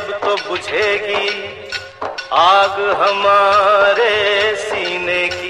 तब तो बुझेगी आग हमारे सीने की।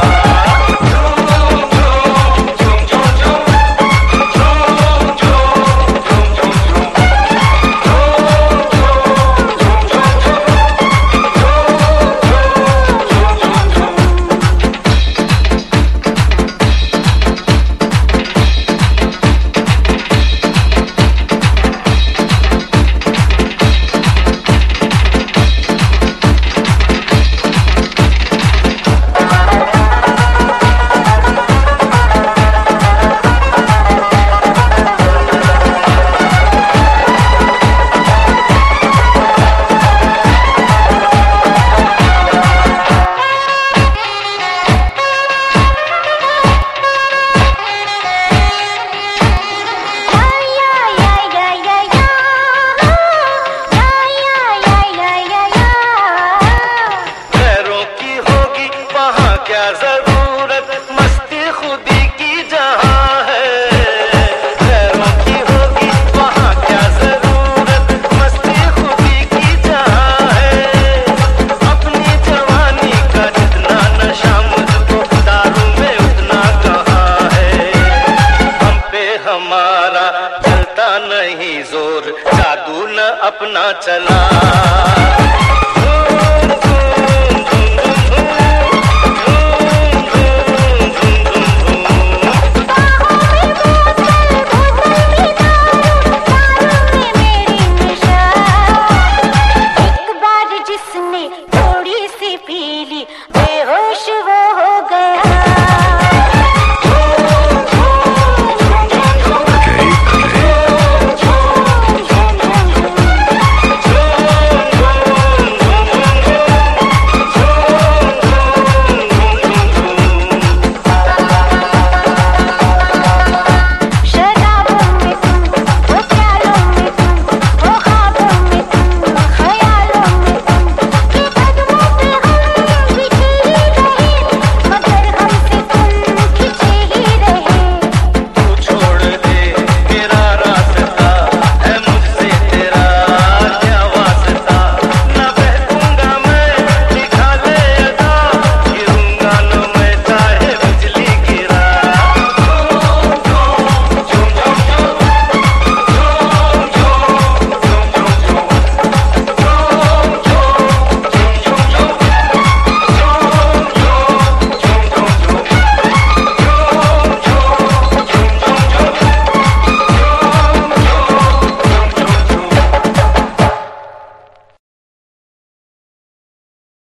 नहीं ज़ोर जादू न अपना चला।